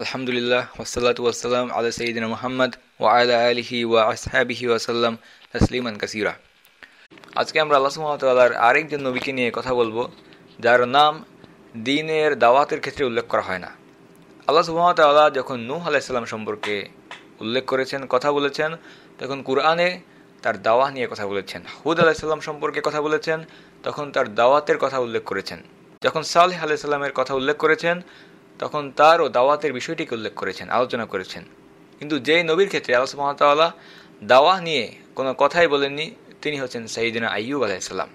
আলহামদুলিল্লাহ ওসালাত ওয়াসালাম আলা সঈদিন মোহাম্মদ ওয়া আলা আলিহি ওয়া আসহাবিহি ওয়াসাল্লাম তসলিমান কাসিরা। আজকে আমরা আল্লাহ সুহামতাল্লাহর আরেকজন নবীকে নিয়ে কথা বলব, যার নাম দিনের দাওয়াতের ক্ষেত্রে উল্লেখ করা হয় না। আল্লাহ সুহামতাল্লাহ যখন নূহ আলাইসাল্লাম সম্পর্কে উল্লেখ করেছেন, কথা বলেছেন, তখন কুরআনে তার দাওয়া নিয়ে কথা বলেছেন, হুদ আলাইসাল্লাম সম্পর্কে কথা বলেছেন, তখন তার দাওয়াতের কথা উল্লেখ করেছেন। যখন সালেহ আলাইসাল্লামের কথা উল্লেখ করেছেন তখন তার ও দাওয়াতের বিষয়টিকে উল্লেখ করেছেন, আলোচনা করেছেন। কিন্তু যে নবীর ক্ষেত্রে আল্লাহ সুহামতাল্লাহ দাওয়া নিয়ে কোনো কথাই বলেননি, তিনি হচ্ছেন সাইদিনা আইয়ুব আলাইসাল্লাম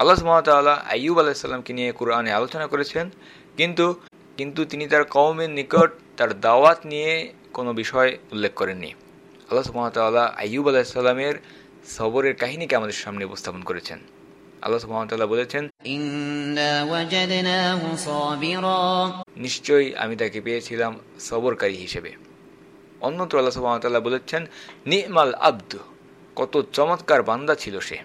আল্লাহ সুহামতাল্লাহ আইয়ুব আলাইসাল্লামকে নিয়ে কোরআনে আলোচনা করেছেন, কিন্তু কিন্তু তিনি তার কৌমের নিকট তার দাওয়াত নিয়ে কোনো বিষয় উল্লেখ করেননি। আল্লাহ সুহামতাল্লাহ আইয়ুব আলাইসাল্লামের সবরের কাহিনীকে আমাদের সামনে উপস্থাপন করেছেন। আল্লাহ সুহামতাল্লাহ বলেছেন নিশ্চয়ই আমি তাকে পেয়েছিলাম সবরকারী হিসেবে। অন্যত্র আল্লাহ সুহামতাল্লাহ বলেছেন নিমাল আব্দ। কত চমৎকার বান্দা ছিল সে।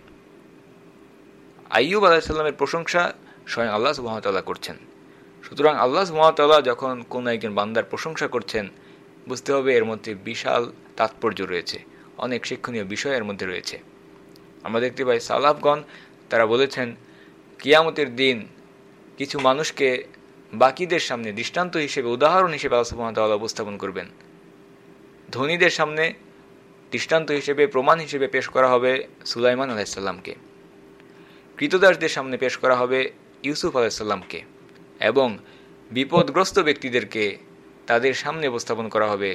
আইয়ুব আলাহিসাল্লামের প্রশংসা স্বয়ং আল্লাহ সুহামতাল্লাহ করছেন। সুতরাং আল্লাহ সুহামতাল্লাহ যখন কোনো একজন বান্দার প্রশংসা করছেন বুঝতে হবে এর মধ্যে বিশাল তাৎপর্য রয়েছে অনেক শিক্ষণীয় বিষয় এর মধ্যে রয়েছে। আমরা দেখতে পাই সালাফগণ তারা বলেছেন, কিয়ামতের দিন কিছু মানুষকে বাকিদের সামনে দৃষ্টান্ত হিসেবে, উদাহরণ হিসেবে আল্লাহ উপস্থাপন করবেন। ধনীদের সামনে দৃষ্টান্ত হিসেবে, প্রমাণ হিসেবে পেশ করা হবে সুলাইমান আলাইসাল্লামকে কৃতদাসদের সামনে পেশ করা হবে ইউসুফ আলাইসাল্লামকে এবং বিপদগ্রস্ত ব্যক্তিদেরকে তাদের সামনে উপস্থাপন করা হবে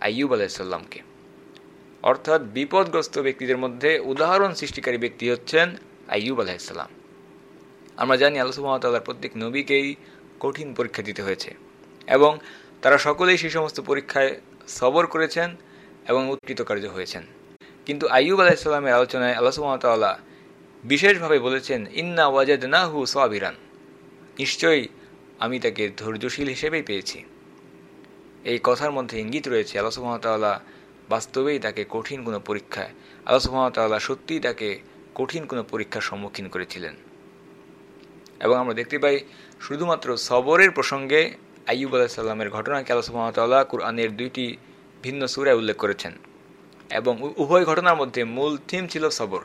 আইয়ুব আলাইসাল্লামকে অর্থাৎ বিপদগ্রস্ত ব্যক্তিদের মধ্যে উদাহরণ সৃষ্টিকারী ব্যক্তি হচ্ছেন আইয়ুব আলাইসাল্লাম আমরা জানি আল্লাহ প্রত্যেক নবীকেই কঠিন পরীক্ষা দিতে হয়েছে এবং তারা সকলেই সেই সমস্ত পরীক্ষায় সবর করেছেন এবং উৎকৃতকার্য হয়েছেন। কিন্তু আইয়ুব আলাহিসাল্লামের আলোচনায় আল্লাহ বিশেষভাবে বলেছেন, ইন্না ওয়াজাদ না হু সোয়াবিরান নিশ্চয়ই আমি তাকে ধৈর্যশীল হিসেবেই পেয়েছি। এই কথার মধ্যে ইঙ্গিত রয়েছে, আল্লাহ সুহামতাল্লাহ বাস্তবেই তাকে কঠিন কোনো পরীক্ষায়, আল্লাহ সুহামতাল্লাহ সত্যিই তাকে কঠিন কোনো পরীক্ষার সম্মুখীন করেছিলেন। এবং আমরা দেখতে পাই শুধুমাত্র সবরের প্রসঙ্গে আইয়ুব আলাহিসাল্লামের ঘটনাকে আল্লাহ সুহামতাল্লাহ কুরআনের দুইটি ভিন্ন সুরায় উল্লেখ করেছেন। এবং উভয় ঘটনার মধ্যে মূল থিম ছিল সবর।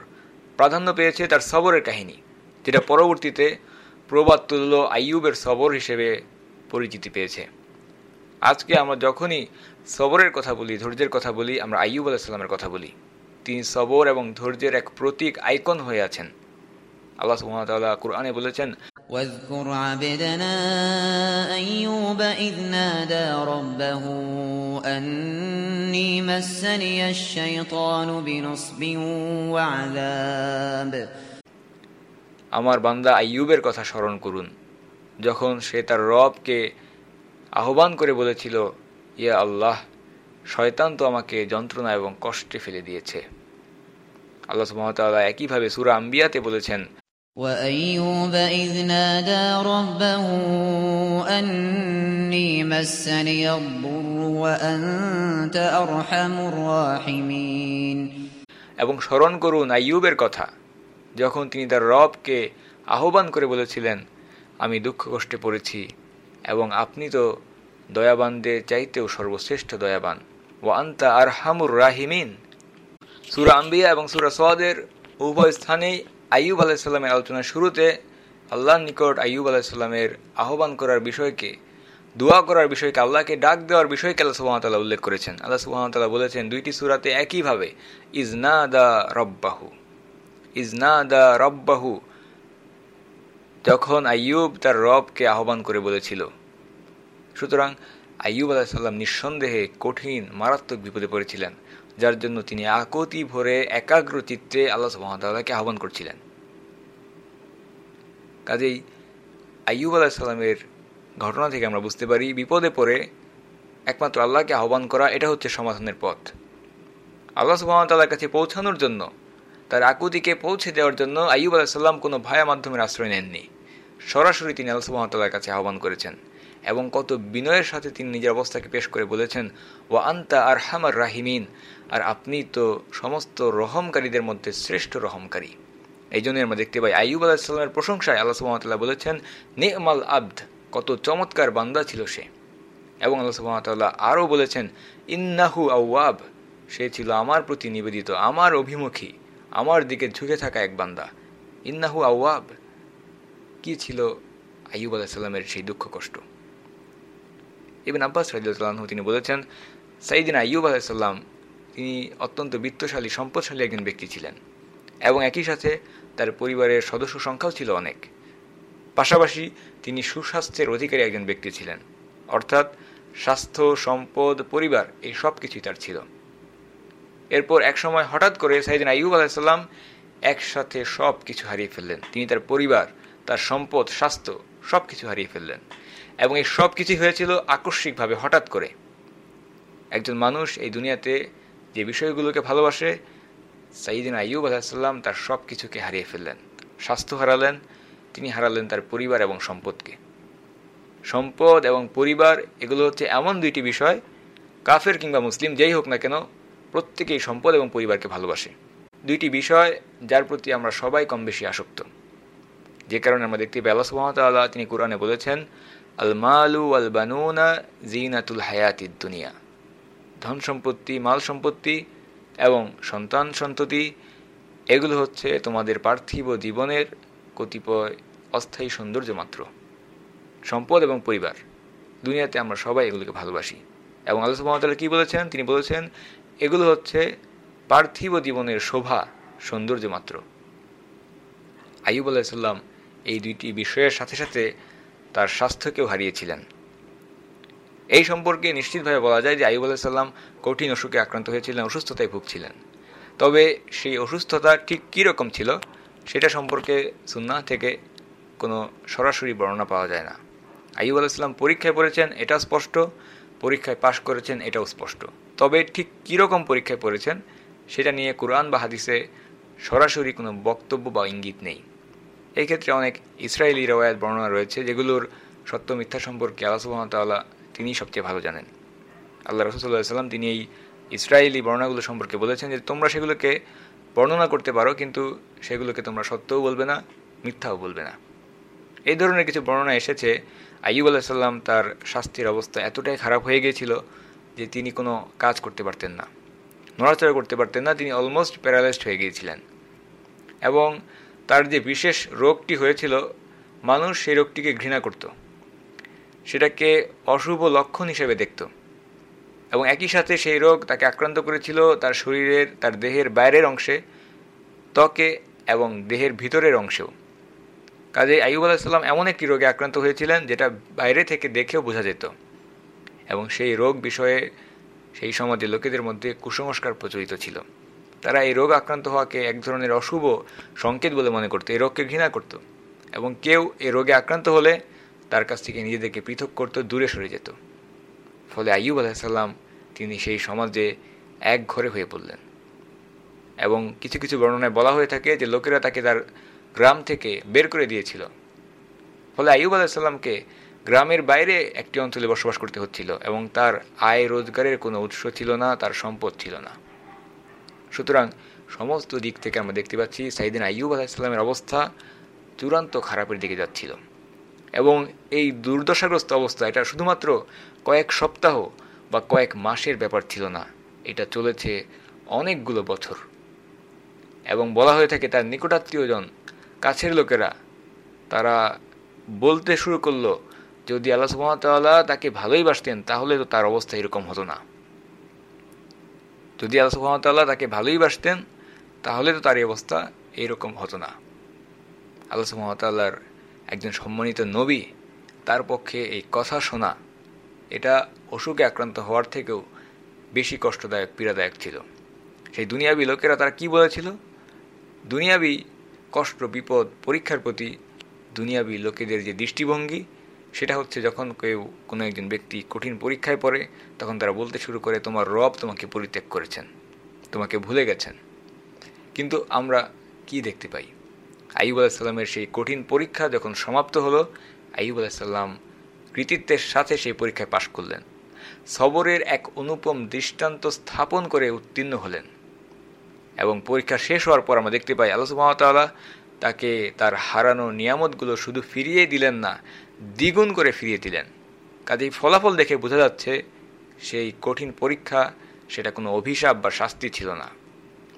প্রাধান্য পেয়েছে তার সবরের কাহিনী, যেটা পরবর্তীতে প্রবাদ তুল্য আইয়ুবের সবর হিসেবে পরিচিতি পেয়েছে। আজকে আমরা যখনই সবরের কথা বলি, ধৈর্যের কথা বলি, আমরা আইয়ুব আলাহিসাল্লামের কথা বলি। তিনি সবর এবং ধৈর্যের এক প্রতীক আইকন হয়ে আছেন আল্লাহ সুহামতাল্লাহ কুরআনে বলেছেন واذكر عبدنا أيوب إذ نادى ربه أني مسني الشيطان بنصب وعذاب আমার বান্দা আইয়ুবের কথা স্মরণ করুন যখন সে তার রবকে আহ্বান করে বলেছিল ইয়া আল্লাহ শয়তান তো আমাকে যন্ত্রণা এবং কষ্টে ফেলে দিয়েছে আল্লাহ সুহামতাল্লাহ একইভাবে সুরা আম্বিয়াতে বলেছেন وأيوب إذ نادى ربه أني مسني الضر وأنت أرحم الراحمين এবং স্মরণ করুন আইয়ুবের কথা যখন তিনি তার রবকে আহ্বান করে বলেছিলেন আমি দুঃখ কষ্টে পড়েছি এবং আপনি তো দয়াবানদের চাইতেও সর্বশ্রেষ্ঠ দয়াবান ও আন্তা আর হামুর রাহিমিন সুরা আম্বিয়া এবং সুরা সোয়াদের উভয় স্থানেই আইয়ুব আলাহিসাল্লামের আলোচনার শুরুতে আল্লাহর নিকট আইয়ুব আলাহিসাল্লামের আহ্বান করার বিষয়কে, দোয়া করার বিষয়কে, আল্লাহকে ডাক দেওয়ার বিষয়কে আল্লাহ সুহামতাল্লাহ উল্লেখ করেছেন। আল্লাহ সুহামতাল্লাহ বলেছেন, দুইটি সুরাতে একইভাবে ইজনা দা রব্বাহু ইজনা দা রব্বাহু যখন আইয়ুব তার রবকে আহ্বান করে বলেছিল। সুতরাং আইয়ুব আলাহিসাল্লাম নিঃসন্দেহে কঠিন, মারাত্মক বিপদে পড়েছিলেন। যার জন্য তিনি আকতি ভরে একাগ্র চিত্তে আল্লাহ সুহামতাল্লাহকে আহ্বান করছিলেন। কাজেই আইয়ুব আলাহিসাল্লামের ঘটনা থেকে আমরা বুঝতে পারি, বিপদে পড়ে একমাত্র আল্লাহকে আহ্বান করা এটা হচ্ছে সমাধানের পথ। আল্লাহ সুহামতাল্লাহর কাছে পৌঁছানোর জন্য, তার আকুতিকে পৌঁছে দেওয়ার জন্য আইয়ুব আলাহিসাল্লাম কোনো ভায়া মাধ্যমের আশ্রয় নেননি। সরাসরি তিনি আল্লাহ সুহামতাল্লাহর কাছে আহ্বান করেছেন এবং কত বিনয়ের সাথে তিনি নিজের অবস্থাকে পেশ করে বলেছেন ও আন্তা আর হামার রাহিমিন। আর আপনি তো সমস্ত রহমকারীদের মধ্যে শ্রেষ্ঠ রহমকারী। এই জন্য আমরা দেখতে পাই আইয়ুব আলাহিসাল্লামের প্রশংসায় আল্লাহ সুহামতাল্লাহ বলেছেন, নেমাল আব্দ কত চমৎকার বান্দা ছিল সে। এবং আল্লাহ সুহামতাল্লাহ আরও বলেছেন, ইন্নাহু আউয়াব সে ছিল আমার প্রতি নিবেদিত, আমার অভিমুখী, আমার দিকে ঝুঁকে থাকা এক বান্দা। ইন্নাহু আউয়াব কি ছিল আইয়ুব আলাহিসাল্লামের সেই দুঃখ কষ্ট? ইবিন আব্বাস রাজিউল্লাহ তিনি বলেছেন, সাইদিন আইয়ুব আলাহিসাল্লাম তিনি অত্যন্ত বিত্তশালী, সম্পদশালী একজন ব্যক্তি ছিলেন এবং একই সাথে তার পরিবারের সদস্য সংখ্যাও ছিল অনেক। পাশাপাশি তিনি সুস্বাস্থ্যের অধিকারী একজন ব্যক্তি ছিলেন। অর্থাৎ স্বাস্থ্য, সম্পদ, পরিবার এই সব কিছুই তার ছিল। এরপর এক সময় হঠাৎ করে সাইদিন আইয়ুব আলাহিসাল্লাম একসাথে সব কিছু হারিয়ে ফেললেন। তিনি তার পরিবার, তার সম্পদ, স্বাস্থ্য সব কিছু হারিয়ে ফেললেন এবং এই সব কিছুই হয়েছিল আকস্মিকভাবে হঠাৎ করে। একজন মানুষ এই দুনিয়াতে যে বিষয়গুলোকে ভালোবাসে সাইদিন আইয়ুব আলাহিসাল্লাম তার সব কিছুকে হারিয়ে ফেললেন স্বাস্থ্য হারালেন, তিনি হারালেন তার পরিবার এবং সম্পদকে। সম্পদ এবং পরিবার, এগুলো হচ্ছে এমন দুইটি বিষয়, কাফের কিংবা মুসলিম যেই হোক না কেন, প্রত্যেকেই সম্পদ এবং পরিবারকে ভালোবাসে। দুইটি বিষয় যার প্রতি আমরা সবাই কম বেশি আসক্ত। যে কারণে আমরা দেখতে পাই আল্লাহ সুহামতাল্লাহ তিনি কোরআনে বলেছেন আল মালু আল বানুনা জিনাতুল হায়াতিদ দুনিয়া। ধন সম্পত্তি, মাল সম্পত্তি এবং সন্তান সন্ততি, এগুলো হচ্ছে তোমাদের পার্থিব জীবনের কতিপয় অস্থায়ী সৌন্দর্য মাত্র। সম্পদ এবং পরিবার। দুনিয়াতে আমরা সবাই এগুলোকে ভালোবাসি। এবং আল্লাহ সুহামতাল্লাহ কী বলেছেন? তিনি বলেছেন, এগুলো হচ্ছে পার্থিব জীবনের শোভা, সৌন্দর্য মাত্র। আইব আলাইসাল্লাম এই দুইটি বিষয়ের সাথে সাথে তার স্বাস্থ্যকেও হারিয়েছিলেন। এই সম্পর্কে নিশ্চিতভাবে বলা যায় যে আইব আলাইসাল্লাম কঠিন অসুখে আক্রান্ত হয়েছিলেন, অসুস্থতায় ভুগছিলেন। তবে সেই অসুস্থতা ঠিক কীরকম ছিল, সেটা সম্পর্কে সুন্না থেকে কোনো সরাসরি বর্ণনা পাওয়া যায় না। আইব আলাইসাল্লাম পরীক্ষায় পড়েছেন, এটা স্পষ্ট, পরীক্ষায় পাশ করেছেন, এটাও স্পষ্ট। তবে ঠিক কীরকম পরীক্ষায় পড়েছেন, সেটা নিয়ে কোরআন বা হাদিসে সরাসরি কোনো বক্তব্য বা ইঙ্গিত নেই। এই ক্ষেত্রে অনেক ইসরায়েলি রওয়ায়ত বর্ণনা রয়েছে, যেগুলোর সত্য মিথ্যা সম্পর্কে আল্লাহ সুহামতাল্লাহ তিনি সবচেয়ে ভালো জানেন। আল্লাহ রসুল্লাহ সাল্লাম তিনি এই ইসরায়েলি বর্ণনাগুলো সম্পর্কে বলেছেন যে তোমরা সেগুলোকে বর্ণনা করতে পারো, কিন্তু সেগুলোকে তোমরা সত্যও বলবে না, মিথ্যাও বলবে না। এই ধরনের কিছু বর্ণনা এসেছে। আইব আলাহিসাল্লাম তার শাস্তির অবস্থা এতটাই খারাপ হয়ে গিয়েছিল যে তিনি কোনো কাজ করতে পারতেন না, নড়াচড়া করতে পারতেন না, তিনি অলমোস্ট প্যারালাইজড হয়ে গিয়েছিলেন। এবং তার যে বিশেষ রোগটি হয়েছিল, মানুষ সেই রোগটিকে ঘৃণা করত। সেটাকে অশুভ লক্ষণ হিসেবে দেখত। এবং একই সাথে সেই রোগ তাকে আক্রান্ত করেছিল তার শরীরের, তার দেহের বাইরের অংশে, ত্বকে এবং দেহের ভিতরের অংশেও। কাজে আইব আলাহিসাল্লাম এমন একটি রোগে আক্রান্ত হয়েছিলেন যেটা বাইরে থেকে দেখেও বোঝা যেত। এবং সেই রোগ বিষয়ে সেই সমাজে লোকেদের মধ্যে কুসংস্কার প্রচলিত ছিল। তারা এই রোগ আক্রান্ত হওয়াকে এক ধরনের অশুভ সংকেত বলে মনে করতো, এই রোগকে ঘৃণা করত। এবং কেউ এই রোগে আক্রান্ত হলে তার কাছ থেকে নিজেদেরকে পৃথক করতে দূরে সরে যেত। ফলে আইব আলাহিসাল্লাম তিনি সেই সমাজে এক ঘরে হয়ে পড়লেন। এবং কিছু কিছু বর্ণনায় বলা হয়ে থাকে যে লোকেরা তাকে তার গ্রাম থেকে বের করে দিয়েছিল। ফলে আইব আলাহিসাল্লামকে গ্রামের বাইরে একটি অঞ্চলে বসবাস করতে হচ্ছিল এবং তার আয় রোজগারের কোনো উৎস ছিল না, তার সম্পদ ছিল না। সুতরাং সমস্ত দিক থেকে আমরা দেখতে পাচ্ছি সাইদিন আইয়ুব আলাহিসাল্লামের অবস্থা চূড়ান্ত খারাপের দিকে যাচ্ছিল। এবং এই দুর্দশাগ্রস্ত অবস্থা, এটা শুধুমাত্র কয়েক সপ্তাহ বা কয়েক মাসের ব্যাপার ছিল না, এটা চলেছে অনেকগুলো বছর। এবং বলা হয়ে থাকে তার নিকটাত্মীয়জন, কাছের লোকেরা, তারা বলতে শুরু করল, যদি আল্লাহ সুহামতাল্লাহ তাকে ভালোই বাসতেন, তাহলে তো তার অবস্থা এরকম হতো না। যদি আল্লাহ সুহামতাল্লাহ তাকে ভালোই বাসতেন, তাহলে তো তার এই অবস্থা এইরকম হতো না। আল্লাহ সুহামতাল্লাহর একজন সম্মানিত নবী, তার পক্ষে এই কথা শোনা, এটা অসুখে আক্রান্ত হওয়ার থেকেও বেশি কষ্টদায়ক, পীড়াদায়ক ছিল। সেই দুনিয়াবি লোকেরা তারা কি বলেছিল? দুনিয়াবি কষ্ট, বিপদ, পরীক্ষার প্রতি দুনিয়াবি লোকেদের যে দৃষ্টিভঙ্গি, সেটা হচ্ছে যখন কেউ কোনো একজন ব্যক্তি কঠিন পরীক্ষায় পড়ে, তখন তারা বলতে শুরু করে, তোমার রব তোমাকে পরিত্যাগ করেছেন, তোমাকে ভুলে গেছেন। কিন্তু আমরা কি দেখতে পাই? আইব আলাহিসাল্লামের সেই কঠিন পরীক্ষা যখন সমাপ্ত হলো আইব আলাহিসাল্লাম কৃতিত্বের সাথে সেই পরীক্ষায় পাশ করলেন। সবরের এক অনুপম দৃষ্টান্ত স্থাপন করে উত্তীর্ণ হলেন এবং পরীক্ষা শেষ হওয়ার পর আমরা দেখতে পাই আল্লাহ সুহামতাল্লাহ তাকে তার হারানো নিয়ামতগুলো শুধু ফিরিয়ে দিলেন না, দ্বিগুণ করে ফিরিয়ে দিলেন। কাজেই ফলাফল দেখে বোঝা যাচ্ছে সেই কঠিন পরীক্ষা সেটা কোনো অভিশাপ বা শাস্তি ছিল না।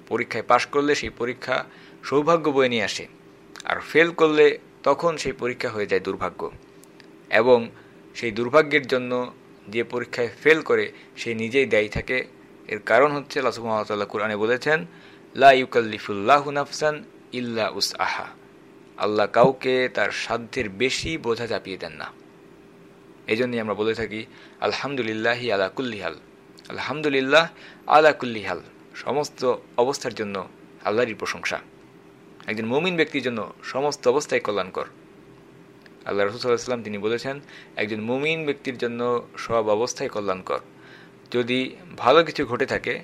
পরীক্ষায় পাশ করলে সেই পরীক্ষা সৌভাগ্য বয়ে নিয়ে আসে। আর ফেল করলে তখন সেই পরীক্ষা হয়ে যায় দুর্ভাগ্য। এবং সেই দুর্ভাগ্যের জন্য যে পরীক্ষায় ফেল করে, সে নিজেই দায়ী থাকে। এর কারণ হচ্ছে লাসুমতাল্লাহ কোরআনে বলেছেন, লা ইউকাল্লিফুল্লাহ নাফসান ইল্লা উস আহা আল্লাহ কাউকে তার সাধ্যের বেশি বোঝা চাপিয়ে দেন না। এই জন্যই আমরা বলে থাকি, আলহামদুলিল্লাহি আলা কুল্লিহাল আলহামদুলিল্লাহ আলা কুল্লিহাল সমস্ত অবস্থার জন্য আল্লাহরই প্রশংসা। একজন মুমিন ব্যক্তির জন্য সমস্ত অবস্থায় কল্যাণকর। আল্লাহ রসুল্লাহাম তিনি বলেছেন, একজন মুমিন ব্যক্তির জন্য সব অবস্থায় কল্যাণকর। যদি ভালো কিছু ঘটে থাকে,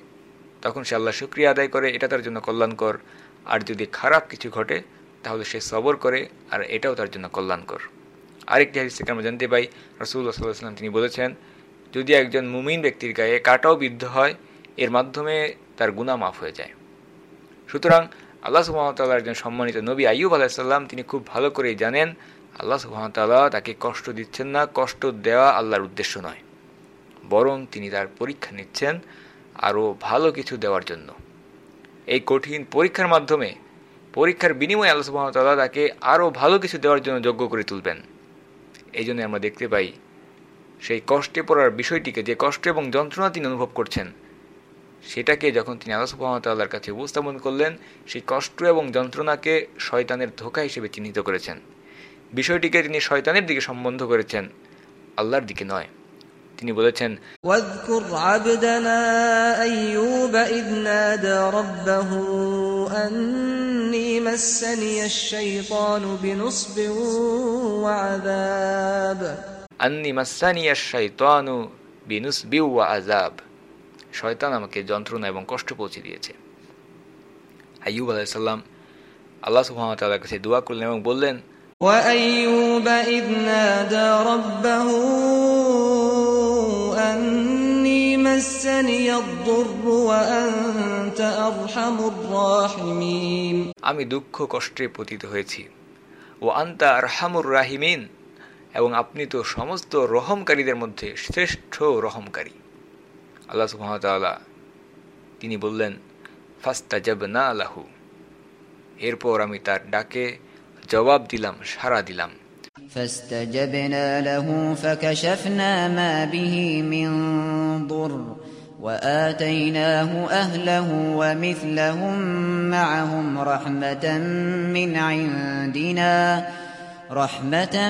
তখন সে আল্লাহ শুক্রিয়া আদায় করে, এটা তার জন্য কল্যাণকর। আর যদি খারাপ কিছু ঘটে, তাহলে সে সবর করে, আর এটাও তার জন্য কল্যাণকর। আরেকটি হাদিস থেকে আমরা জানতে পাই রসুল্লাহ সাল্লাহাম তিনি বলেছেন, যদি একজন মুমিন ব্যক্তির গায়ে কাটাও বিদ্ধ হয়, এর মাধ্যমে তার গুণা মাফ হয়ে যায়। সুতরাং আল্লাহ সুহামতাল্লাহ একজন সম্মানিত নবী আইয়ুব আলাহিসাল্লাম তিনি খুব ভালো করেই জানেন, আল্লাহ সুহামতাল্লাহ তাকে কষ্ট দিচ্ছেন না, কষ্ট দেওয়া আল্লাহর উদ্দেশ্য নয়। বরং তিনি তার পরীক্ষা নিচ্ছেন আরও ভালো কিছু দেওয়ার জন্য। এই কঠিন পরীক্ষার মাধ্যমে, পরীক্ষার বিনিময়ে আল্লাহ সুহামতাল্লাহ তাকে আরও ভালো কিছু দেওয়ার জন্য যোগ্য করে তুলবেন। এই জন্য আমরা দেখতে পাই, সেই কষ্টে পড়ার বিষয়টিকে, যে কষ্ট এবং যন্ত্রণা তিনি অনুভব করছেন সেটাকে যখন তিনি আলাস সুবাহতাল্লার কাছে উপস্থাপন করলেন সেই কষ্ট এবং যন্ত্রণাকে শয়তানের ধোকা হিসেবে চিহ্নিত করেছেন। বিষয়টিকে তিনি শয়তানের দিকে সম্বন্ধ করেছেন আল্লাহর দিকে নয়। তিনি বলেছেন আন্নি বিনুস আজাব শয়তান আমাকে যন্ত্রণা এবং কষ্ট পৌঁছে দিয়েছে আইয়ুব আলাইসাল্লাম আল্লাহ সুহামতাল্লাহর কাছে দোয়া করলেন এবং বললেন وأيوب إذ نادى ربه أني مسني الضر وأنت أرحم الراحمين আমি দুঃখ কষ্টে পতিত হয়েছি ও আন্তা আরহামুর রাহিমিন এবং আপনি তো সমস্ত রহমকারীদের মধ্যে শ্রেষ্ঠ রহমকারী আল্লাহ সুহামতাল্লাহ তিনি বললেন ফাস্তা জব না আলাহু এরপর আমি তার ডাকে জবাব দিলাম সাড়া দিলাম فاستجبنا له فكشفنا ما به من ضر وآتيناه أهله ومثلهم معهم رحمة من عندنا رحمة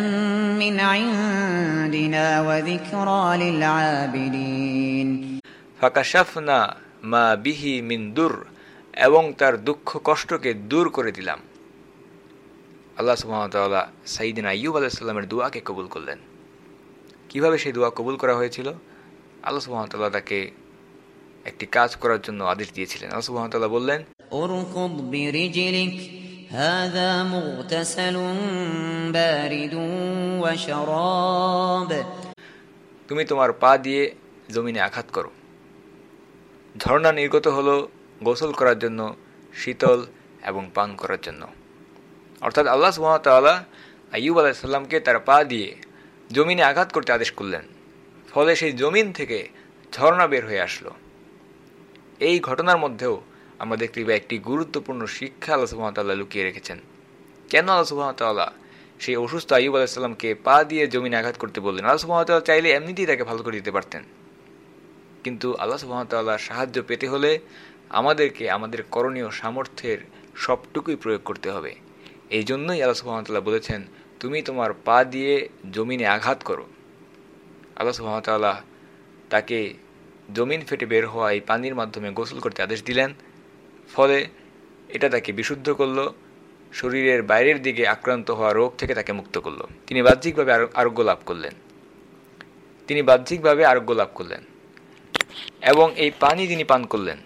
من عندنا وذكرى للعابدين ফাকাশাফনা মা বিহি মিন দূর এবং তার দুঃখ কষ্টকে দূর করে দিলাম আল্লাহ সুহামতাল্লাহ সাইদিন আইয়ুব আলাইসাল্লামের দোয়াকে কবুল করলেন কিভাবে সেই দোয়া কবুল করা হয়েছিল আল্লাহ সুহামতাল্লাহ তাকে একটি কাজ করার জন্য আদেশ দিয়েছিলেন আল্লাহ সুহামতাল্লাহ বললেন اركض برجلك هذا مغتسل بارد وشراب তুমি তোমার পা দিয়ে জমিনে আঘাত করো ঝর্ণা নির্গত হলো গোসল করার জন্য, শীতল এবং পান করার জন্য। অর্থাৎ আল্লাহ সুহামতাল্লাহ আইয়ুব আলাইসাল্লামকে তার পা দিয়ে জমিনে আঘাত করতে আদেশ করলেন। ফলে সেই জমিন থেকে ঝর্ণা বের হয়ে আসলো। এই ঘটনার মধ্যেও আমরা দেখতে পাই একটি গুরুত্বপূর্ণ শিক্ষা আল্লাহ সুহামতাল্লাহ লুকিয়ে রেখেছেন। কেন আল্লাহ সুহামতাল্লাহ সেই অসুস্থ আইব আলাহিসাল্লামকে পা দিয়ে জমিনে আঘাত করতে বললেন? আল্লাহ সুহামতাল্লাহ চাইলে এমনিতেই তাকে ভালো করে দিতে পারতেন। কিন্তু আল্লাহ সুহামতাল্লাহ সাহায্য পেতে হলে আমাদেরকে আমাদের করণীয় সামর্থ্যের সবটুকুই প্রয়োগ করতে হবে। এই জন্যই আল্লাহ সুহামতাল্লাহ বলেছেন, তুমি তোমার পা দিয়ে জমিনে আঘাত করো। আল্লাহ সুহামতাল্লাহ তাকে জমিন ফেটে বের হওয়া এই পানির মাধ্যমে গোসল করতে আদেশ দিলেন। ফলে এটা তাকে বিশুদ্ধ করল, শরীরের বাইরের দিকে আক্রান্ত হওয়া রোগ থেকে তাকে মুক্ত করল। তিনি বাহ্যিকভাবে আরোগ্য লাভ করলেন। তিনি বাহ্যিকভাবে আরোগ্য লাভ করলেন। এবং এই পানি তিনি পান করলেন,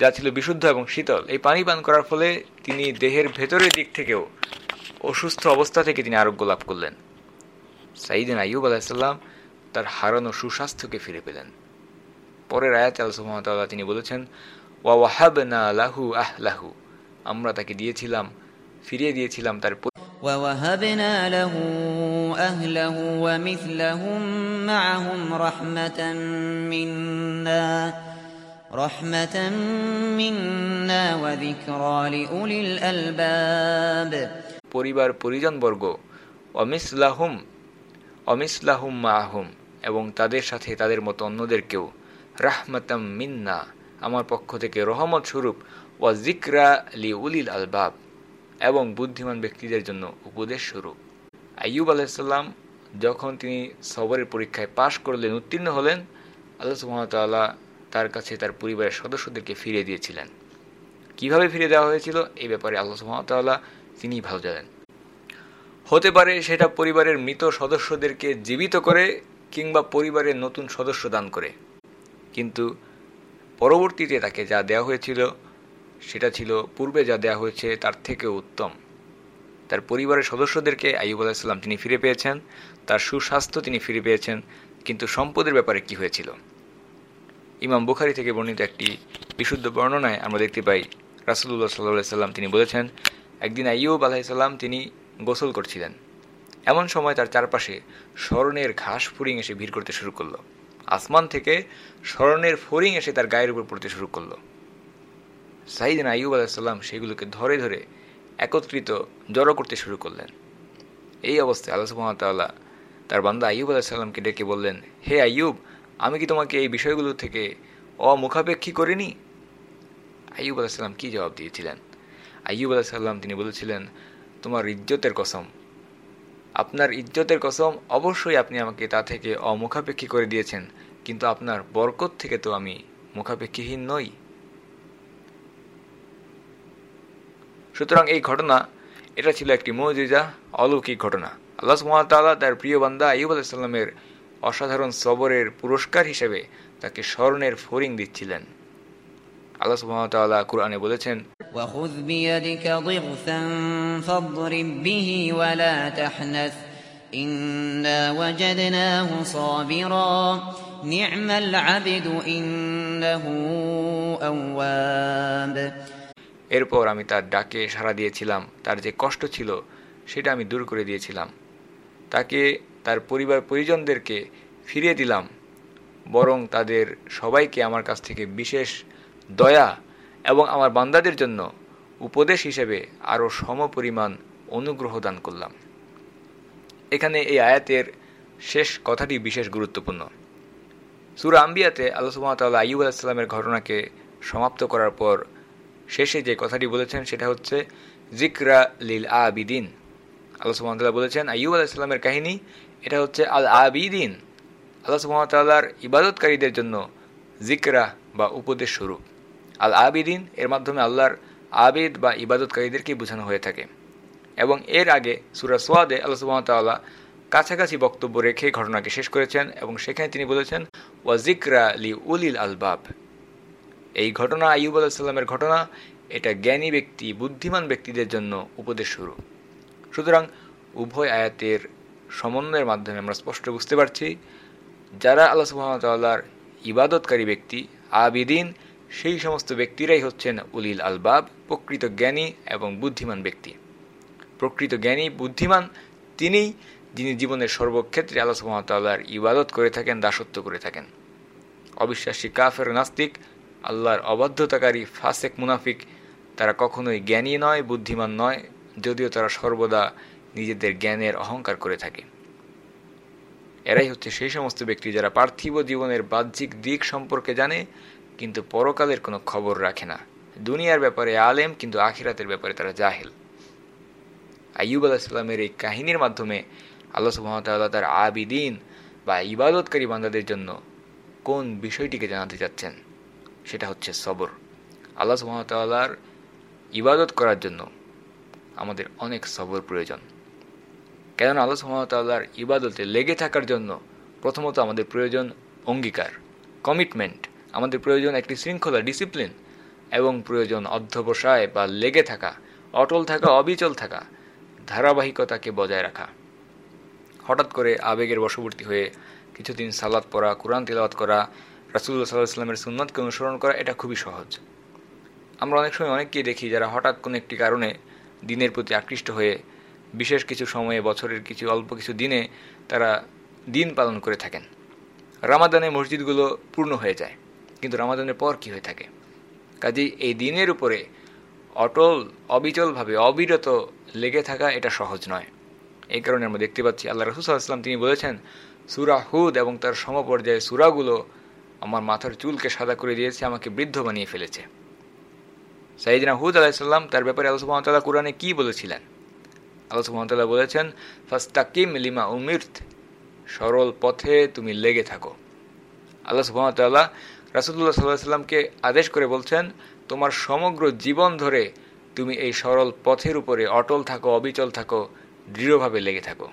যা ছিল বিশুদ্ধ এবং শীতল। এই পানি পান করার ফলে তিনি দেহের ভেতরের দিক থেকেও অসুস্থ অবস্থা থেকে তিনি আরোগ্য লাভ করলেন। সাইদিন আইয়ুব আলাহিসাল্লাম তার হারানো সুস্বাস্থ্যকে ফিরে পেলেন। পরের আয়াত আলসুমতাল্লাহ তিনি বলেছেন, ওয়া ওয়াহাব না লাহু আহ লাহু আমরা তাকে দিয়েছিলাম, ফিরিয়ে দিয়েছিলাম তার ووهبنا له أهله ومثلهم معهم رحمة منا رحمة منا وذكرى لأولي الألباب পরিবার পরিজনবর্গ অমিসলাহুম অমিসলাহুম মাহুম এবং তাদের সাথে তাদের মতো অন্যদেরকেও রাহমাতাম মিন্না আমার পক্ষ থেকে রহমত স্বরূপ ওয়া জিকরা লি উলিল আলবাব এবং বুদ্ধিমান ব্যক্তিদের জন্য উপদেশ স্বরূপ। আইয়ুব আলাইসাল্লাম যখন তিনি সবরের পরীক্ষায় পাশ করলেন, উত্তীর্ণ হলেন, আল্লাহ সুহামতাল্লাহ তার কাছে তার পরিবারের সদস্যদেরকে ফিরিয়ে দিয়েছিলেন। কীভাবে ফিরে দেওয়া হয়েছিল? এই ব্যাপারে আল্লাহ সুহামতাল্লাহ তিনিই ভালো জানেন। হতে পারে সেটা পরিবারের মৃত সদস্যদেরকে জীবিত করে কিংবা পরিবারের নতুন সদস্য দান করে। কিন্তু পরবর্তীতে তাকে যা দেওয়া হয়েছিল সেটা ছিল পূর্বে যা দেওয়া হয়েছে তার থেকেও উত্তম। তার পরিবারের সদস্যদেরকে আইব আলাহিসাল্লাম তিনি ফিরে পেয়েছেন, তার সুস্বাস্থ্য তিনি ফিরে পেয়েছেন, কিন্তু সম্পদের ব্যাপারে কি হয়েছিল? ইমাম বুখারি থেকে বর্ণিত একটি বিশুদ্ধ বর্ণনায় আমরা দেখতে পাই রাসুল্লাহ সাল্লাহ সাল্লাম তিনি বলেছেন, একদিন আইয়ুব আলাহিসাল্লাম তিনি গোসল করছিলেন। এমন সময় তার চারপাশে স্মরণের ঘাস ফুরিং এসে ভিড় করতে শুরু করল। আসমান থেকে স্মরণের ফরিং এসে তার গায়ের উপর পড়তে শুরু করল। সাইদিন আইয়ুব আলাহিসাল্লাম সেগুলোকে ধরে ধরে একত্রিত জড়ো করতে শুরু করলেন। এই অবস্থায় আল্লাহ সুহামতাল্লাহ তার বান্দা আইয়ুব আলাহিসাল্লামকে ডেকে বললেন, হে আইয়ুব, আমি কি তোমাকে এই বিষয়গুলো থেকে অমুখাপেক্ষী করিনি? আইয়ুব আলাহিসাল্লাম কি জবাব দিয়েছিলেন? আইয়ুব আলাহিসাল্লাম তিনি বলেছিলেন, তোমার ইজ্জতের কসম। আপনার ইজ্জতের কসম অবশ্যই আপনি আমাকে তা থেকে অমুখাপেক্ষী করে দিয়েছেন, কিন্তু আপনার বরকত থেকে তো আমি মুখাপেক্ষীহীন নই। সুতরাং এই ঘটনা, এটা ছিল একটি মজিজা, অলৌকিক ঘটনা। আল্লাহ সুমতাল্লাহ তার প্রিয় বান্দা আইব আলাইসাল্লামের অসাধারণ সবরের পুরস্কার হিসেবে তাকে স্মরণের ফরিং দিচ্ছিলেন। আল্লাহ সুমতাল্লাহ কুরআনে বলেছেন নিয়মাল এরপর আমি তার ডাকে সাড়া দিয়েছিলাম। তার যে কষ্ট ছিল, সেটা আমি দূর করে দিয়েছিলাম। তাকে, তার পরিবার পরিজনদেরকে ফিরিয়ে দিলাম। বরং তাদের সবাইকে আমার কাছ থেকে বিশেষ দয়া এবং আমার বান্দাদের জন্য উপদেশ হিসেবে আরও সমপরিমাণ অনুগ্রহ দান করলাম। এখানে এই আয়াতের শেষ কথাটি বিশেষ গুরুত্বপূর্ণ। সুরা আম্বিয়াতে আল্লাহ সুমতাল্লাহ আইব আলাহিসাল্লামের ঘটনাকে সমাপ্ত করার পর শেষে যে কথাটি বলেছেন সেটা হচ্ছে জিকরা লিল আবিদিন। আল্লাহ সুমতাল্লাহ বলেছেন আইব আলাহিসাল্লামের কাহিনী, এটা হচ্ছে আল আবিদিন। আল্লাহ সুমতাল্লাহর ইবাদতকারীদের জন্য জিকরা বা উপদেশ স্বরূপ। আল আবিদিন, এর মাধ্যমে আল্লাহর আবেদ বা ইবাদতকারীদেরকেই বোঝানো হয়ে থাকে। এবং এর আগে সুরা সোয়াদে আল্লাহ সুমতাল্লাহ কাছাকাছি বক্তব্য রেখে ঘটনাকে শেষ করেছেন এবং সেখানে তিনি বলেছেন ওয়াজিকরা লি উলিল আলবাব। এই ঘটনা আইব আলাহিসাল্লামের ঘটনা, এটা জ্ঞানী ব্যক্তি, বুদ্ধিমান ব্যক্তিদের জন্য উপদেশ শুরু। সুতরাং উভয় আয়াতের সমন্বয়ের মাধ্যমে আমরা স্পষ্ট বুঝতে পারছি, যারা আল্লাহ সুহামতাল্লাহর ইবাদতকারী ব্যক্তি, আবিদিন, সেই সমস্ত ব্যক্তিরাই হচ্ছেন উলিল আলবাব, প্রকৃত জ্ঞানী এবং বুদ্ধিমান ব্যক্তি। প্রকৃত জ্ঞানী, বুদ্ধিমান তিনিই যিনি জীবনের সর্বক্ষেত্রে আল্লাহ সুহামতাল্লাহর ইবাদত করে থাকেন, দাসত্ব করে থাকেন। অবিশ্বাসী কাফের নাস্তিক আল্লাহর অবাধ্যতাকারী ফাসেক মুনাফিক, তারা কখনোই জ্ঞানী নয়, বুদ্ধিমান নয়, যদিও তারা সর্বদা নিজেদের জ্ঞানের অহংকার করে থাকে। এরাই হচ্ছে সেই সমস্ত ব্যক্তি যারা পার্থিব জীবনের বাহ্যিক দিক সম্পর্কে জানে, কিন্তু পরকালের কোনো খবর রাখে না। দুনিয়ার ব্যাপারে আলেম, কিন্তু আখিরাতের ব্যাপারে তারা জাহেল। আইয়ুব আলাহিসাল্লামের এই কাহিনীর মাধ্যমে আল্লাহ সুহামতাল্লাহ তার আবিদিন বা ইবাদতকারী বান্দাদের জন্য কোন বিষয়টিকে জানাতে চাচ্ছেন? সেটা হচ্ছে সবর। আল্লাহ সুহামতাল্লাহর ইবাদত করার জন্য আমাদের অনেক সবর প্রয়োজন। কেননা আল্লাহ সুহামতাল্লাহর ইবাদতে লেগে থাকার জন্য প্রথমত আমাদের প্রয়োজন অঙ্গীকার কমিটমেন্ট আমাদের প্রয়োজন একটি শৃঙ্খলা ডিসিপ্লিন এবং প্রয়োজন অধ্যবসায় বা লেগে থাকা, অটল থাকা, অবিচল থাকা, ধারাবাহিকতাকে বজায় রাখা। হঠাৎ করে আবেগের বশবর্তী হয়ে কিছুদিন সালাদ পড়া, কোরআন তিলাওয়াত করা রাসুল্লাহ সাল্লাহ ইসলামের সুন্নতকে অনুসরণ করা এটা খুবই সহজ। আমরা অনেক সময় অনেককেই দেখি যারা হঠাৎ কোনো একটি কারণে দিনের প্রতি আকৃষ্ট হয়ে বিশেষ কিছু সময়ে, বছরের কিছু, অল্প কিছু দিনে তারা দিন পালন করে থাকেন। রামাদানে মসজিদগুলো পূর্ণ হয়ে যায়, কিন্তু রামাদানের পর কি হয়ে থাকে? কাজেই এই দিনের উপরে অটল, অবিচলভাবে, অবিরত লেগে থাকা এটা সহজ নয়। এই কারণে আমরা দেখতে পাচ্ছি আল্লাহ রসুলাম তিনি বলেছেন, সুরা হুদ এবং তার সমপর্যায়ে সুরাগুলো আমার মাথার চুলকে সাদা করে দিয়েছে, আমাকে বৃদ্ধ বানিয়ে ফেলেছে। সাইদিনা হুদ আলাহিসাল্লাম তার ব্যাপারে আল্লাহ সুহামতাল্লাহ কোরআনে কী বলেছিলেন? আল্লাহ সুহামতাল্লাহ বলেছেন, ফাস্তাকিম লিমা উমির্থ সরল পথে তুমি লেগে থাকো। আল্লাহ সুহামতাল্লাহ রাসুল্লাহ সাল্লাহ সাল্লামকে আদেশ করে বলছেন, তোমার সমগ্র জীবন ধরে তুমি এই সরল পথের উপরে অটল থাকো, অবিচল থাকো, দৃঢ়ভাবে লেগে থাকো।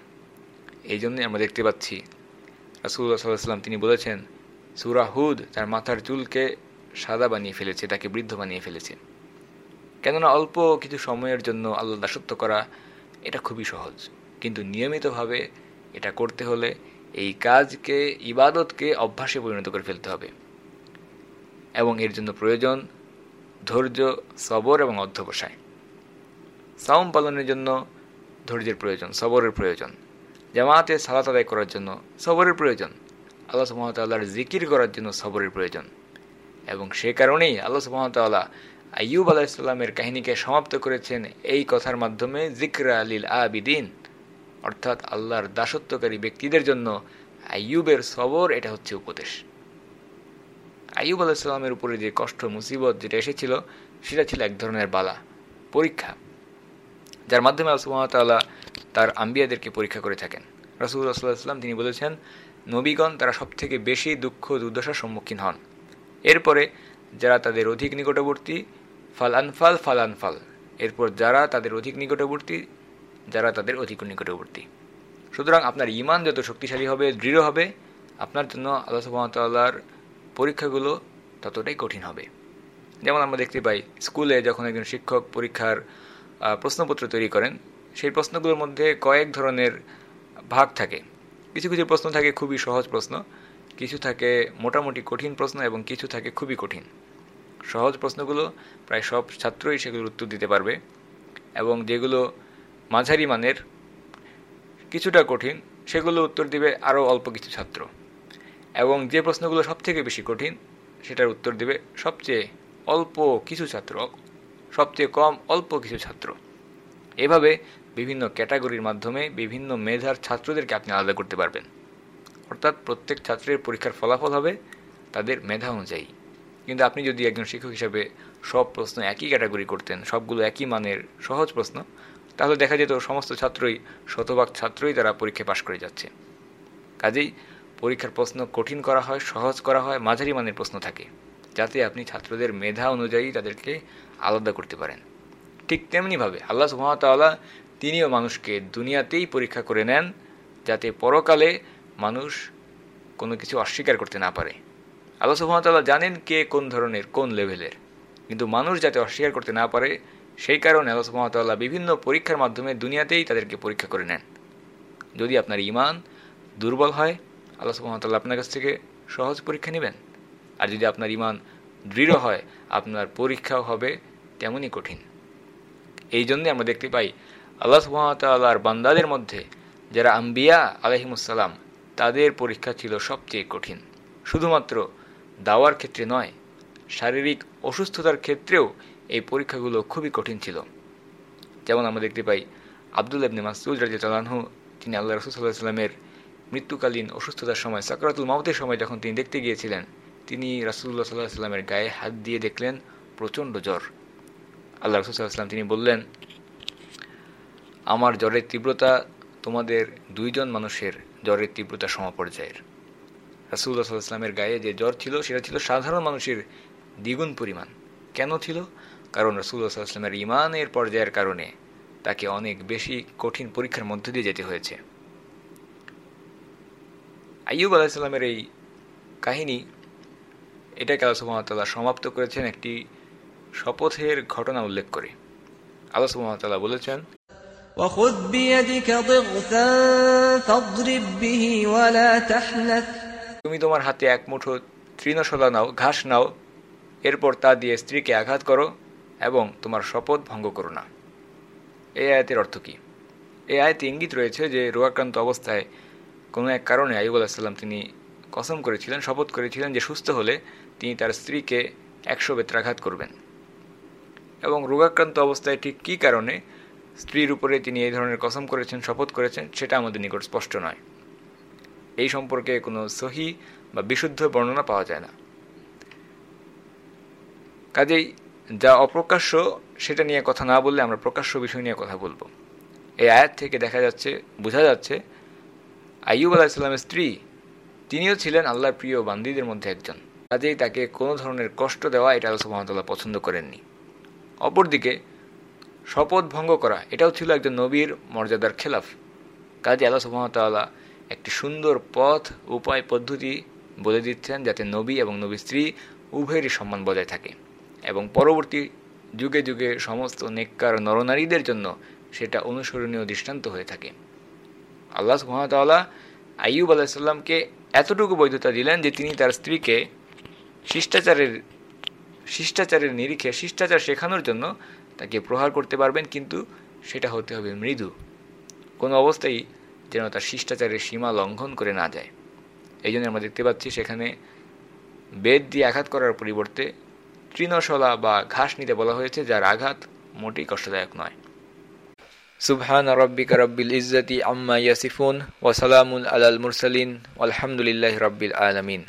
এই জন্যই আমরা দেখতে পাচ্ছি রাসুল্লাহ সাল্লাহ সাল্লাম তিনি বলেছেন সুরাহুদ তার মাথার চুলকে সাদা বানিয়ে ফেলেছে, তাকে বৃদ্ধ বানিয়ে ফেলেছে। কেননা অল্প কিছু সময়ের জন্য আল্লাহ দাসত্ব করা এটা খুবই সহজ। কিন্তু নিয়মিতভাবে এটা করতে হলে এই কাজকে, ইবাদতকে অভ্যাসে পরিণত করে ফেলতে হবে। এবং এর জন্য প্রয়োজন ধৈর্য, সবর এবং অধ্যবসায়। সাউম পালনের জন্য ধৈর্যের প্রয়োজন, সবরের প্রয়োজন। জামাতে সালাত আদায় করার জন্য সবরের প্রয়োজন। আল্লাহ সুহামতাল্লাহর জিকির করার জন্য সবরের প্রয়োজন। এবং সে কারণেই আল্লাহ সুহামতাল্লাহ আইয়ুব আলাহিসাল্লামের কাহিনীকে সমাপ্ত করেছেন এই কথার মাধ্যমে জিকরা আলিল আবিদিন। অর্থাৎ আল্লাহর দাসত্বকারী ব্যক্তিদের জন্য আইয়ুবের সবর এটা হচ্ছে উপদেশ। আইয়ুব আলাহিসাল্লামের উপরে যে কষ্ট, মুসিবত যেটা এসেছিল, সেটা ছিল এক ধরনের বালা, পরীক্ষা। যার মাধ্যমে আল্লাহ সুহামতাল্লাহ তার আম্বিয়াদেরকে পরীক্ষা করে থাকেন। রসুল সাল্লাম তিনি বলেছেন নবীগণ তারা সব থেকে বেশি দুঃখ দুর্দশার সম্মুখীন হন। এরপরে যারা তাদের অধিক নিকটবর্তী, ফালানফাল ফালানফাল। এরপর যারা তাদের অধিক নিকটবর্তী, যারা তাদের অধিক নিকটবর্তী। সুতরাং আপনার ইমান যত শক্তিশালী হবে, দৃঢ় হবে, আপনার জন্য আল্লাহ সুবাহতাল্লাহর পরীক্ষাগুলো ততটাই কঠিন হবে। যেমন আমরা দেখতে পাই, স্কুলে যখন একজন শিক্ষক পরীক্ষার প্রশ্নপত্র তৈরি করেন, সেই প্রশ্নগুলোর মধ্যে কয়েক ধরনের ভাগ থাকে। কিছু কিছু প্রশ্ন থাকে খুবই সহজ প্রশ্ন, কিছু থাকে মোটামুটি কঠিন প্রশ্ন এবং কিছু থাকে খুবই কঠিন। সহজ প্রশ্নগুলো প্রায় সব ছাত্রই সেগুলোর উত্তর দিতে পারবে এবং যেগুলো মাঝারি মানের, কিছুটা কঠিন, সেগুলো উত্তর দিবে আরও অল্প কিছু ছাত্র। এবং যে প্রশ্নগুলো সবথেকে বেশি কঠিন, সেটার উত্তর দিবে সবচেয়ে অল্প কিছু ছাত্র, সবচেয়ে কম অল্প কিছু ছাত্র। এভাবে বিভিন্ন ক্যাটাগরির মাধ্যমে বিভিন্ন মেধার ছাত্রদেরকে আপনি আলাদা করতে পারবেন। অর্থাৎ প্রত্যেক ছাত্রের পরীক্ষার ফলাফল হবে তাদের মেধা অনুযায়ী। কিন্তু আপনি যদি একজন শিক্ষক হিসাবে সব প্রশ্ন একই ক্যাটাগরি করতেন, সবগুলো একই মানের সহজ প্রশ্ন, তাহলে দেখা যেত সমস্ত ছাত্রই শতভাগ ছাত্রই তারা পরীক্ষায় পাশ করে যাচ্ছে। কাজেই পরীক্ষার প্রশ্ন কঠিন করা হয়, সহজ করা হয়, মাঝারি মানের প্রশ্ন থাকে, যাতে আপনি ছাত্রদের মেধা অনুযায়ী তাদেরকে আলাদা করতে পারেন। ঠিক তেমনিভাবে আল্লাহ সুহামতাল্লাহ তিনিও মানুষকে দুনিয়াতেই পরীক্ষা করে নেন যাতে পরকালে মানুষ কোনো কিছু অস্বীকার করতে না পারে। আল্লাহ সুহামতাল্লাহ জানেন কে কোন ধরনের, কোন লেভেলের। কিন্তু মানুষ যাতে অস্বীকার করতে না পারে, সেই কারণে আল্লাহ সুহামতাল্লাহ বিভিন্ন পরীক্ষার মাধ্যমে দুনিয়াতেই তাদেরকে পরীক্ষা করে নেন। যদি আপনার ইমান দুর্বল হয়, আল্লাহ সুহামতাল্লাহ আপনার কাছ থেকে সহজ পরীক্ষা নেবেন। আর যদি আপনার ইমান দৃঢ় হয়, আপনার পরীক্ষাও হবে তেমনই কঠিন। এই জন্যে আমরা দেখতে পাই আল্লাহ সুহামতাল্লাহর বান্দাদের মধ্যে যারা আম্বিয়া আলহিমুসাল্লাম তাদের পরীক্ষা ছিল সবচেয়ে কঠিন। শুধুমাত্র দাওয়ার ক্ষেত্রে নয়, শারীরিক অসুস্থতার ক্ষেত্রেও এই পরীক্ষাগুলো খুবই কঠিন ছিল। যেমন আমরা দেখতে পাই আবদুল ইবনে মাসুদ রাজিয়ালহু তিনি আল্লাহ রসুল্লাহ সাল্লামের মৃত্যুকালীন অসুস্থতার সময়, সাকরাতুল মাউতের সময় যখন তিনি দেখতে গিয়েছিলেন, তিনি রাসুল্লাহ সাল্লাহ সাল্লামের গায়ে হাত দিয়ে দেখলেন প্রচণ্ড জ্বর। আল্লাহ রসুল্লাহাম তিনি বললেন আমার জ্বরের তীব্রতা তোমাদের দুইজন মানুষের জ্বরের তীব্রতা সমপর্যায়ের। রাসুল্লাহ সাল্লাহামের গায়ে যে জ্বর ছিল, সেটা ছিল সাধারণ মানুষের দ্বিগুণ পরিমাণ। কেন ছিল? কারণ রাসুল্লাহ সাল্লাহামের ইমানের পর্যায়ের কারণে তাকে অনেক বেশি কঠিন পরীক্ষার মধ্য দিয়ে যেতে হয়েছে। আইয়ুব আলাহিসাল্লামের এই কাহিনী এটাকে আল্লাহ সুহামতাল্লাহ সমাপ্ত করেছেন একটি শপথের ঘটনা উল্লেখ করে। আল্লাহ সুহামতাল্লাহ বলেছেন وخذ بيدك ضغثا فاضرب به ولا تحنث তুমি তোমার হাতে এক মুঠো তৃণশলা নাও ঘাস নাও এরপর তা দিয়ে স্ত্রীকে আঘাত করো এবং তোমার শপথ ভঙ্গ করো না এই আয়াতের অর্থ কী এই আয়তে ইঙ্গিত রয়েছে যে রোগাক্রান্ত অবস্থায় কোনো এক কারণে আইব আলাহিসাল্লাম তিনি কসম করেছিলেন শপথ করেছিলেন যে সুস্থ হলে তিনি তার স্ত্রীকে একশো বেত্রাঘাত করবেন এবং রোগাক্রান্ত অবস্থায় ঠিক কী কারণে স্ত্রীর উপরে তিনি এই ধরনের কসম করেছেন, শপথ করেছেন, সেটা আমাদের নিকট স্পষ্ট নয়। এই সম্পর্কে কোনো সহি বা বিশুদ্ধ বর্ণনা পাওয়া যায় না। কাজেই যা অপ্রকাশ্য সেটা নিয়ে কথা না বললে আমরা প্রকাশ্য বিষয় নিয়ে কথা বলব। এই আয়াত থেকে দেখা যাচ্ছে, বোঝা যাচ্ছে, আইয়ুব আলাহিসাল্লামের স্ত্রী, তিনিও ছিলেন আল্লাহর প্রিয় বান্দিদের মধ্যে একজন। কাজেই তাকে কোনো ধরনের কষ্ট দেওয়া এটা আল্লাহ সুহামতাল্লাহ পছন্দ করেননি। অপরদিকে শপথ ভঙ্গ করা, এটাও ছিল একজন নবীর মর্যাদার খেলাফ। কাজে আল্লাহ সুহামতাল্লাহ একটি সুন্দর পথ, উপায়, পদ্ধতি বলে দিচ্ছেন যাতে নবী এবং নবী স্ত্রী উভয়েরই সম্মান বজায় থাকে। এবং পরবর্তী যুগে যুগে সমস্ত নেককার নরনারীদের জন্য সেটা অনুসরণীয় দৃষ্টান্ত হয়ে থাকে। আল্লাহ সুহামতাল্লাহ আইয়ুব আলাহিসাল্লামকে এতটুকু বৈধতা দিলেন যে তিনি তার স্ত্রীকে শিষ্টাচারের শিষ্টাচারের নিরিখে শিষ্টাচার শেখানোর জন্য তাকে প্রহার করতে পারবেন, কিন্তু সেটা হতে হবে মৃদু। কোনো অবস্থায় যেন তার শিষ্টাচারের সীমা লঙ্ঘন করে না যায়। এই জন্য আমরা দেখতে পাচ্ছি সেখানে বেদ দিয়ে আঘাত করার পরিবর্তে তৃণশলা বা ঘাস নিতে বলা হয়েছে, যার আঘাত মোটেই কষ্টদায়ক নয়। সুবহান রব্বিকা রব্বিল ইজ্জতি আম্মা ইয়াসিফুন ওয়াসালামুল আলাল মুরসালিন আলহামদুলিল্লাহ রব্বিল আলমিন।